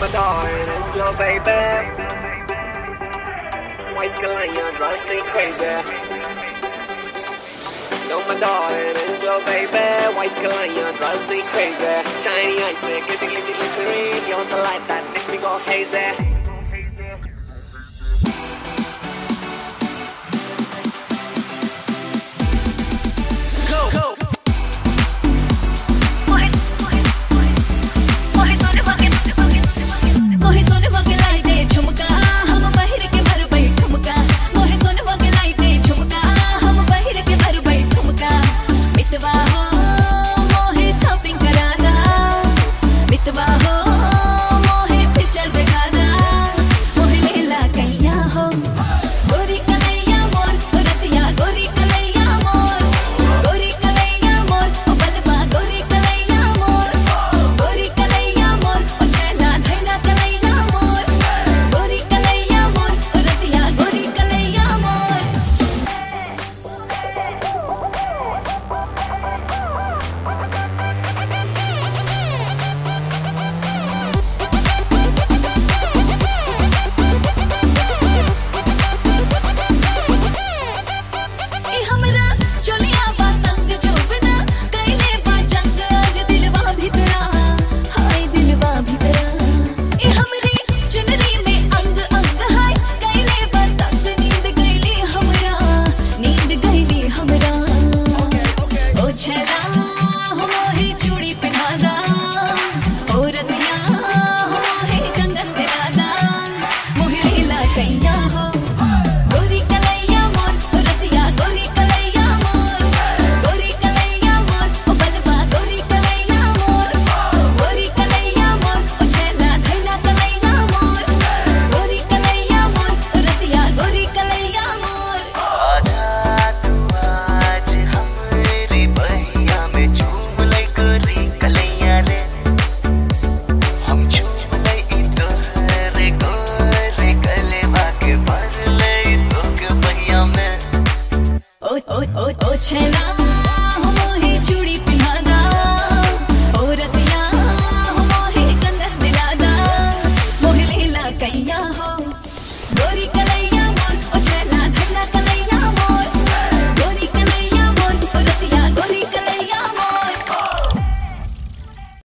my darling angel, baby. White Galania drives me crazy. You're my darling angel, baby. White Galania drives me crazy. Shiny eyes, tickly, tickly, tickly. You're the light that makes me go hazy. ओ ओ ओ छेना मोहे चूड़ी